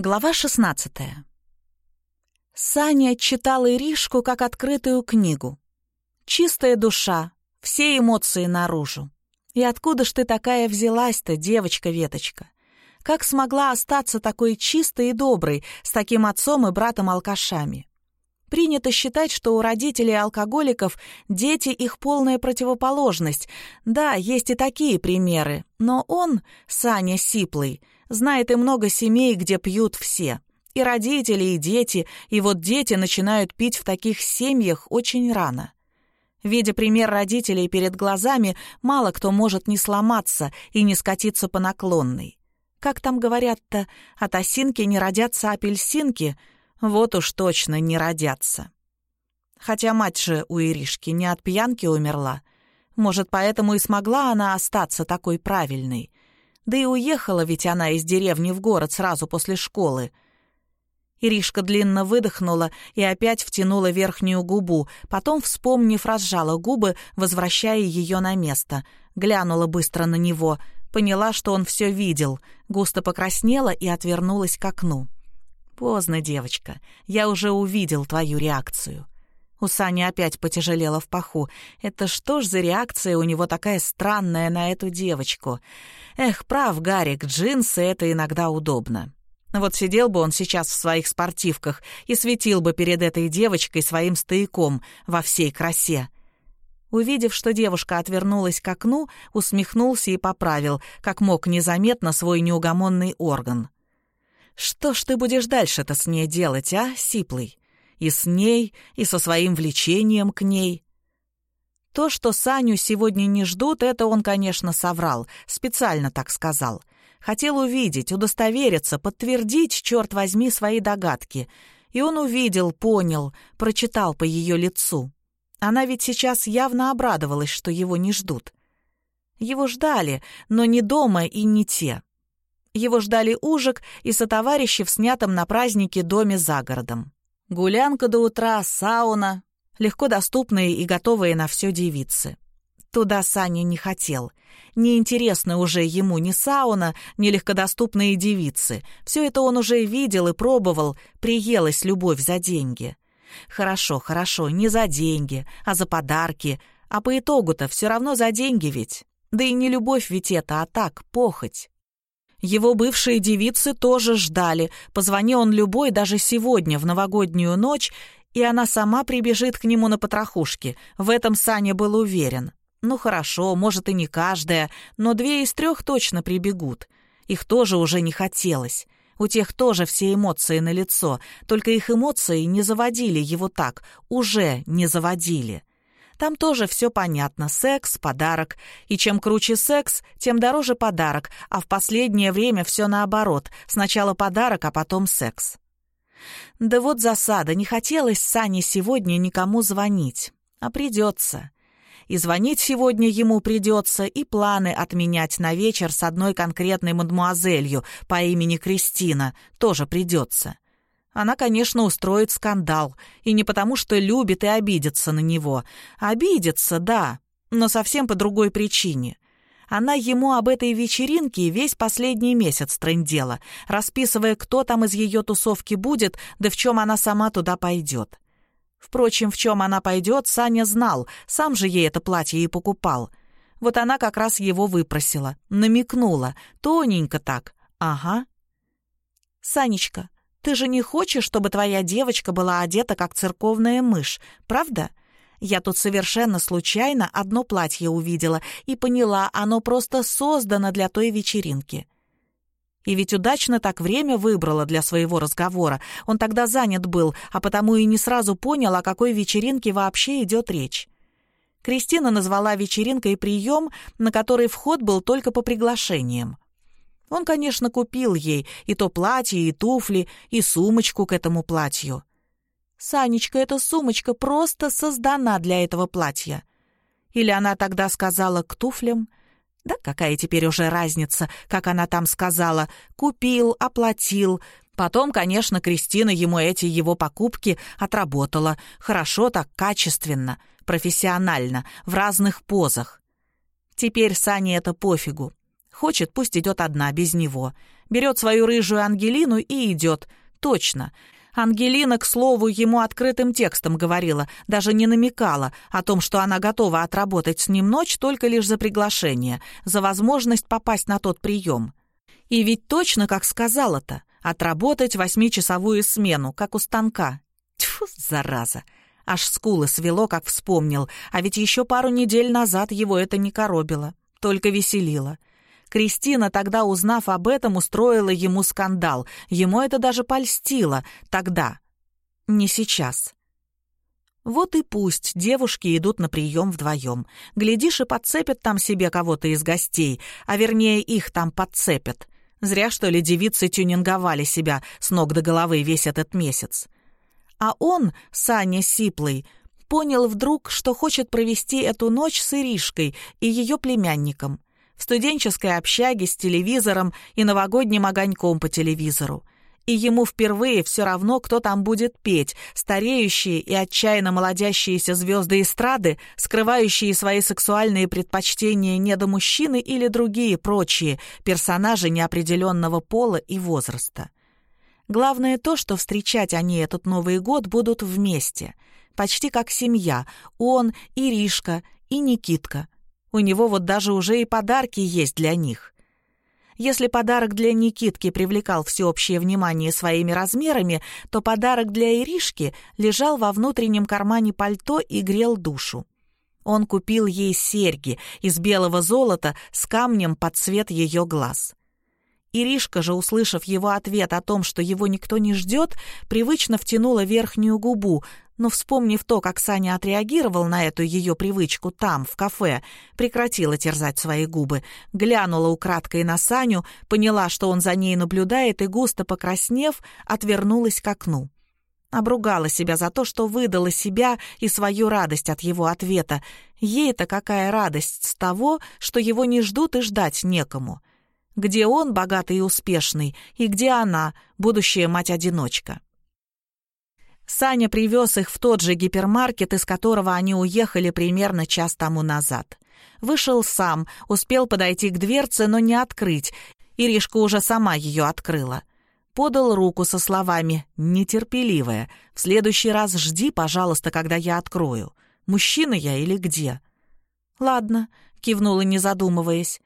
Глава 16 Саня читала Иришку как открытую книгу. Чистая душа, все эмоции наружу. И откуда ж ты такая взялась-то, девочка-веточка? Как смогла остаться такой чистой и доброй, с таким отцом и братом-алкашами? Принято считать, что у родителей алкоголиков дети их полная противоположность. Да, есть и такие примеры, но он, Саня Сиплый, Знает и много семей, где пьют все. И родители, и дети, и вот дети начинают пить в таких семьях очень рано. Видя пример родителей перед глазами, мало кто может не сломаться и не скатиться по наклонной. Как там говорят-то, от осинки не родятся апельсинки, вот уж точно не родятся. Хотя мать же у Иришки не от пьянки умерла. Может, поэтому и смогла она остаться такой правильной. Да и уехала ведь она из деревни в город сразу после школы. Иришка длинно выдохнула и опять втянула верхнюю губу, потом, вспомнив, разжала губы, возвращая ее на место. Глянула быстро на него, поняла, что он все видел, густо покраснела и отвернулась к окну. «Поздно, девочка, я уже увидел твою реакцию». У Сани опять потяжелело в паху. Это что ж за реакция у него такая странная на эту девочку? Эх, прав Гарик, джинсы — это иногда удобно. Вот сидел бы он сейчас в своих спортивках и светил бы перед этой девочкой своим стояком во всей красе. Увидев, что девушка отвернулась к окну, усмехнулся и поправил, как мог незаметно свой неугомонный орган. «Что ж ты будешь дальше-то с ней делать, а, Сиплый?» И с ней, и со своим влечением к ней. То, что Саню сегодня не ждут, это он, конечно, соврал, специально так сказал. Хотел увидеть, удостовериться, подтвердить, черт возьми, свои догадки. И он увидел, понял, прочитал по ее лицу. Она ведь сейчас явно обрадовалась, что его не ждут. Его ждали, но не дома и не те. Его ждали ужик и сотоварищи в снятом на празднике доме за городом. Гулянка до утра, сауна, легко доступные и готовые на все девицы. Туда Саня не хотел. Неинтересно уже ему ни сауна, ни легкодоступные девицы. Все это он уже видел и пробовал, приелась любовь за деньги. Хорошо, хорошо, не за деньги, а за подарки. А по итогу-то все равно за деньги ведь. Да и не любовь ведь это, а так, похоть. Его бывшие девицы тоже ждали. Позвони он любой даже сегодня, в новогоднюю ночь, и она сама прибежит к нему на потрохушке. В этом Саня был уверен. Ну хорошо, может и не каждая, но две из трех точно прибегут. Их тоже уже не хотелось. У тех тоже все эмоции на лицо, только их эмоции не заводили его так, уже не заводили. Там тоже все понятно. Секс, подарок. И чем круче секс, тем дороже подарок, а в последнее время все наоборот. Сначала подарок, а потом секс. Да вот засада. Не хотелось Сане сегодня никому звонить. А придется. И звонить сегодня ему придется, и планы отменять на вечер с одной конкретной мадмуазелью по имени Кристина тоже придется. Она, конечно, устроит скандал. И не потому, что любит и обидится на него. Обидится, да, но совсем по другой причине. Она ему об этой вечеринке весь последний месяц трындела, расписывая, кто там из ее тусовки будет, да в чем она сама туда пойдет. Впрочем, в чем она пойдет, Саня знал, сам же ей это платье и покупал. Вот она как раз его выпросила, намекнула, тоненько так. Ага. «Санечка, ты же не хочешь, чтобы твоя девочка была одета, как церковная мышь, правда? Я тут совершенно случайно одно платье увидела и поняла, оно просто создано для той вечеринки. И ведь удачно так время выбрала для своего разговора. Он тогда занят был, а потому и не сразу понял, о какой вечеринке вообще идет речь. Кристина назвала вечеринкой прием, на который вход был только по приглашениям. Он, конечно, купил ей и то платье, и туфли, и сумочку к этому платью. «Санечка, эта сумочка просто создана для этого платья». Или она тогда сказала «к туфлям»? Да какая теперь уже разница, как она там сказала «купил», «оплатил». Потом, конечно, Кристина ему эти его покупки отработала. Хорошо так, качественно, профессионально, в разных позах. Теперь Сане это пофигу. Хочет, пусть идет одна, без него. Берет свою рыжую Ангелину и идет. Точно. Ангелина, к слову, ему открытым текстом говорила, даже не намекала о том, что она готова отработать с ним ночь только лишь за приглашение, за возможность попасть на тот прием. И ведь точно как сказала-то, отработать восьмичасовую смену, как у станка. Тьфу, зараза! Аж скулы свело, как вспомнил, а ведь еще пару недель назад его это не коробило, только веселило. Кристина тогда, узнав об этом, устроила ему скандал. Ему это даже польстило. Тогда. Не сейчас. Вот и пусть девушки идут на прием вдвоем. Глядишь, и подцепят там себе кого-то из гостей, а вернее их там подцепят. Зря, что ли, девицы тюнинговали себя с ног до головы весь этот месяц. А он, Саня Сиплый, понял вдруг, что хочет провести эту ночь с Иришкой и ее племянником в студенческой общаге с телевизором и новогодним огоньком по телевизору. И ему впервые все равно, кто там будет петь, стареющие и отчаянно молодящиеся звезды эстрады, скрывающие свои сексуальные предпочтения недомужчины или другие прочие персонажи неопределенного пола и возраста. Главное то, что встречать они этот Новый год будут вместе, почти как семья, он, Иришка и Никитка — у него вот даже уже и подарки есть для них. Если подарок для Никитки привлекал всеобщее внимание своими размерами, то подарок для Иришки лежал во внутреннем кармане пальто и грел душу. Он купил ей серьги из белого золота с камнем под цвет ее глаз. Иришка же, услышав его ответ о том, что его никто не ждет, привычно втянула верхнюю губу, но, вспомнив то, как Саня отреагировал на эту ее привычку там, в кафе, прекратила терзать свои губы, глянула украдкой на Саню, поняла, что он за ней наблюдает, и, густо покраснев, отвернулась к окну. Обругала себя за то, что выдала себя и свою радость от его ответа. Ей-то какая радость с того, что его не ждут и ждать некому. Где он, богатый и успешный, и где она, будущая мать-одиночка. Саня привез их в тот же гипермаркет, из которого они уехали примерно час тому назад. Вышел сам, успел подойти к дверце, но не открыть. Иришка уже сама ее открыла. Подал руку со словами «нетерпеливая». «В следующий раз жди, пожалуйста, когда я открою. Мужчина я или где?» «Ладно», — кивнула, не задумываясь.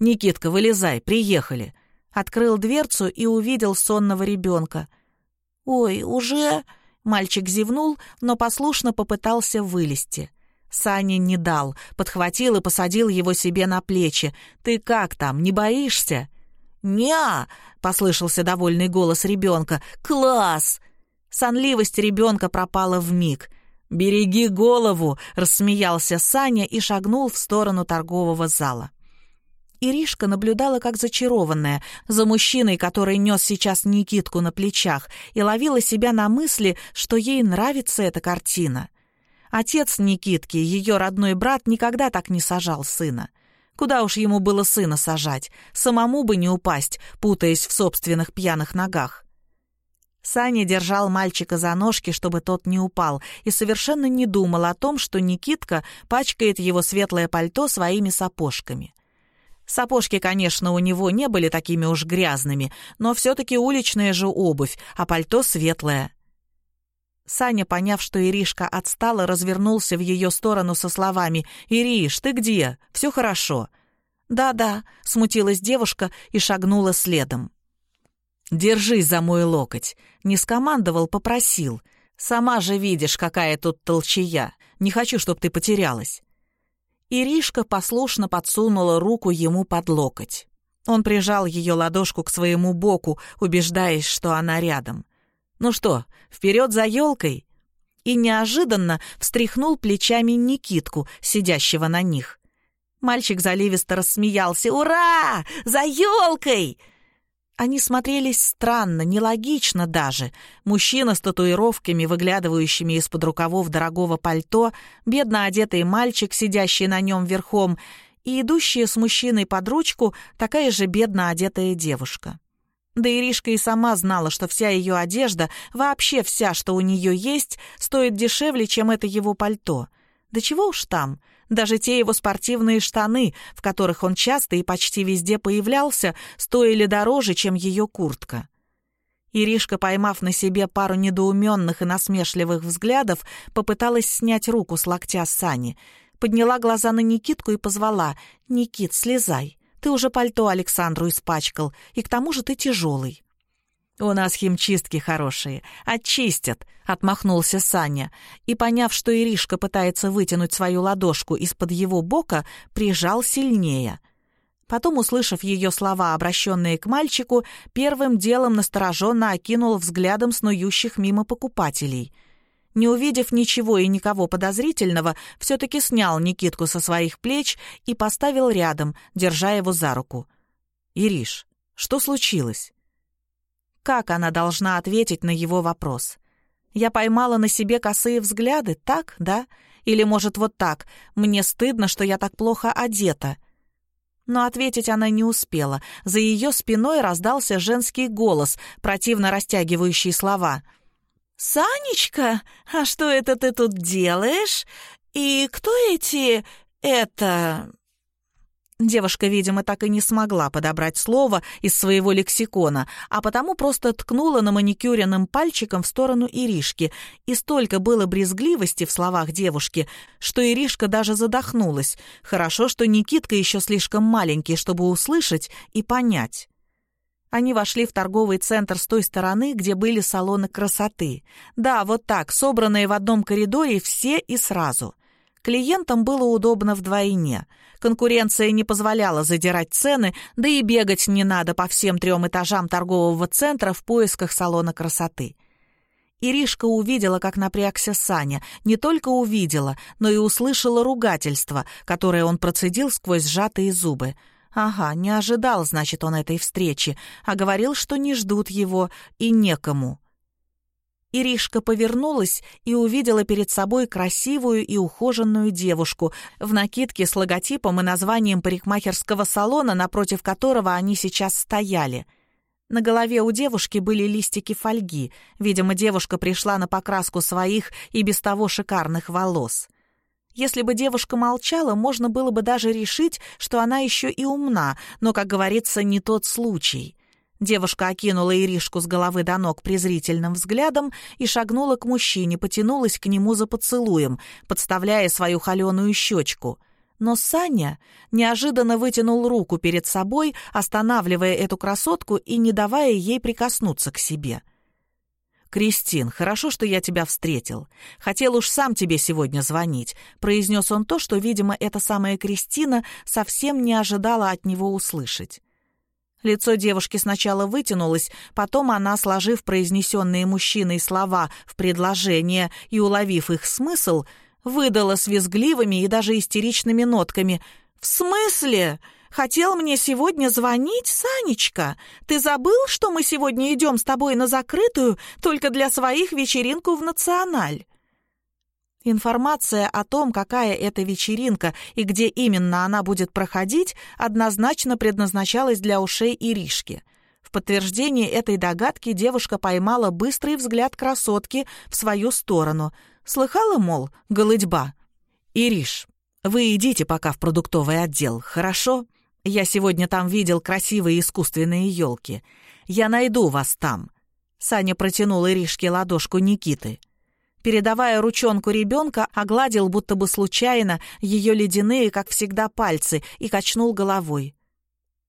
«Никитка, вылезай, приехали». Открыл дверцу и увидел сонного ребенка. «Ой, уже...» Мальчик зевнул, но послушно попытался вылезти. Саня не дал, подхватил и посадил его себе на плечи. «Ты как там, не боишься?» «Не-а!» послышался довольный голос ребенка. «Класс!» Сонливость ребенка пропала в миг. «Береги голову!» — рассмеялся Саня и шагнул в сторону торгового зала. Иришка наблюдала как зачарованная за мужчиной, который нес сейчас Никитку на плечах, и ловила себя на мысли, что ей нравится эта картина. Отец Никитки, ее родной брат, никогда так не сажал сына. Куда уж ему было сына сажать, самому бы не упасть, путаясь в собственных пьяных ногах. Саня держал мальчика за ножки, чтобы тот не упал, и совершенно не думал о том, что Никитка пачкает его светлое пальто своими сапожками. Сапожки, конечно, у него не были такими уж грязными, но все-таки уличная же обувь, а пальто светлое. Саня, поняв, что Иришка отстала, развернулся в ее сторону со словами «Ириш, ты где? Все хорошо». «Да-да», — смутилась девушка и шагнула следом. «Держись за мой локоть». Не скомандовал, попросил. «Сама же видишь, какая тут толчая. Не хочу, чтоб ты потерялась». Иришка послушно подсунула руку ему под локоть. Он прижал ее ладошку к своему боку, убеждаясь, что она рядом. «Ну что, вперед за елкой?» И неожиданно встряхнул плечами Никитку, сидящего на них. Мальчик заливисто рассмеялся. «Ура! За елкой!» Они смотрелись странно, нелогично даже. Мужчина с татуировками, выглядывающими из-под рукавов дорогого пальто, бедно одетый мальчик, сидящий на нем верхом, и идущая с мужчиной под ручку такая же бедно одетая девушка. Да Иришка и сама знала, что вся ее одежда, вообще вся, что у нее есть, стоит дешевле, чем это его пальто. Да чего уж там, даже те его спортивные штаны, в которых он часто и почти везде появлялся, стоили дороже, чем ее куртка. Иришка, поймав на себе пару недоуменных и насмешливых взглядов, попыталась снять руку с локтя Сани, подняла глаза на Никитку и позвала «Никит, слезай, ты уже пальто Александру испачкал, и к тому же ты тяжелый». «У нас химчистки хорошие. Очистят», — отмахнулся Саня. И, поняв, что Иришка пытается вытянуть свою ладошку из-под его бока, прижал сильнее. Потом, услышав ее слова, обращенные к мальчику, первым делом настороженно окинул взглядом снующих мимо покупателей. Не увидев ничего и никого подозрительного, все-таки снял Никитку со своих плеч и поставил рядом, держа его за руку. «Ириш, что случилось?» Как она должна ответить на его вопрос? Я поймала на себе косые взгляды, так, да? Или, может, вот так? Мне стыдно, что я так плохо одета. Но ответить она не успела. За ее спиной раздался женский голос, противно растягивающий слова. «Санечка, а что это ты тут делаешь? И кто эти... это...» Девушка, видимо, так и не смогла подобрать слово из своего лексикона, а потому просто ткнула на маникюренным пальчиком в сторону Иришки, и столько было брезгливости в словах девушки, что Иришка даже задохнулась. Хорошо, что Никитка еще слишком маленький, чтобы услышать и понять. Они вошли в торговый центр с той стороны, где были салоны красоты. Да, вот так, собранные в одном коридоре все и сразу — Клиентам было удобно вдвойне. Конкуренция не позволяла задирать цены, да и бегать не надо по всем трем этажам торгового центра в поисках салона красоты. Иришка увидела, как напрягся Саня. Не только увидела, но и услышала ругательство, которое он процедил сквозь сжатые зубы. Ага, не ожидал, значит, он этой встречи, а говорил, что не ждут его и некому. Иришка повернулась и увидела перед собой красивую и ухоженную девушку в накидке с логотипом и названием парикмахерского салона, напротив которого они сейчас стояли. На голове у девушки были листики фольги. Видимо, девушка пришла на покраску своих и без того шикарных волос. Если бы девушка молчала, можно было бы даже решить, что она еще и умна, но, как говорится, не тот случай — Девушка окинула Иришку с головы до ног презрительным взглядом и шагнула к мужчине, потянулась к нему за поцелуем, подставляя свою холеную щечку. Но Саня неожиданно вытянул руку перед собой, останавливая эту красотку и не давая ей прикоснуться к себе. «Кристин, хорошо, что я тебя встретил. Хотел уж сам тебе сегодня звонить», — произнес он то, что, видимо, эта самая Кристина совсем не ожидала от него услышать. Лицо девушки сначала вытянулось, потом она, сложив произнесенные мужчиной слова в предложение и уловив их смысл, выдала с визгливыми и даже истеричными нотками. «В смысле? Хотел мне сегодня звонить, Санечка? Ты забыл, что мы сегодня идем с тобой на закрытую только для своих вечеринку в «Националь»?» Информация о том, какая это вечеринка и где именно она будет проходить, однозначно предназначалась для ушей Иришки. В подтверждение этой догадки девушка поймала быстрый взгляд красотки в свою сторону. Слыхала, мол, голыдьба? «Ириш, вы идите пока в продуктовый отдел, хорошо? Я сегодня там видел красивые искусственные елки. Я найду вас там». Саня протянул Иришке ладошку Никиты. Передавая ручонку ребенка, огладил будто бы случайно ее ледяные, как всегда, пальцы и качнул головой.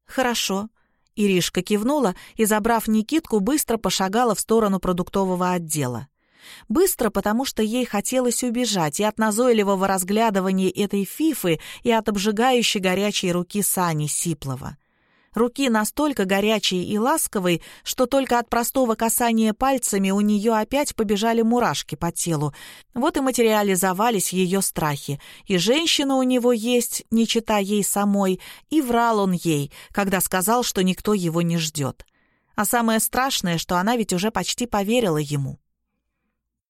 «Хорошо». Иришка кивнула и, забрав Никитку, быстро пошагала в сторону продуктового отдела. Быстро, потому что ей хотелось убежать и от назойливого разглядывания этой фифы, и от обжигающей горячей руки Сани Сиплова руки настолько горячей и ласковой, что только от простого касания пальцами у нее опять побежали мурашки по телу. Вот и материализовались ее страхи. И женщина у него есть, не чита ей самой, и врал он ей, когда сказал, что никто его не ждет. А самое страшное, что она ведь уже почти поверила ему.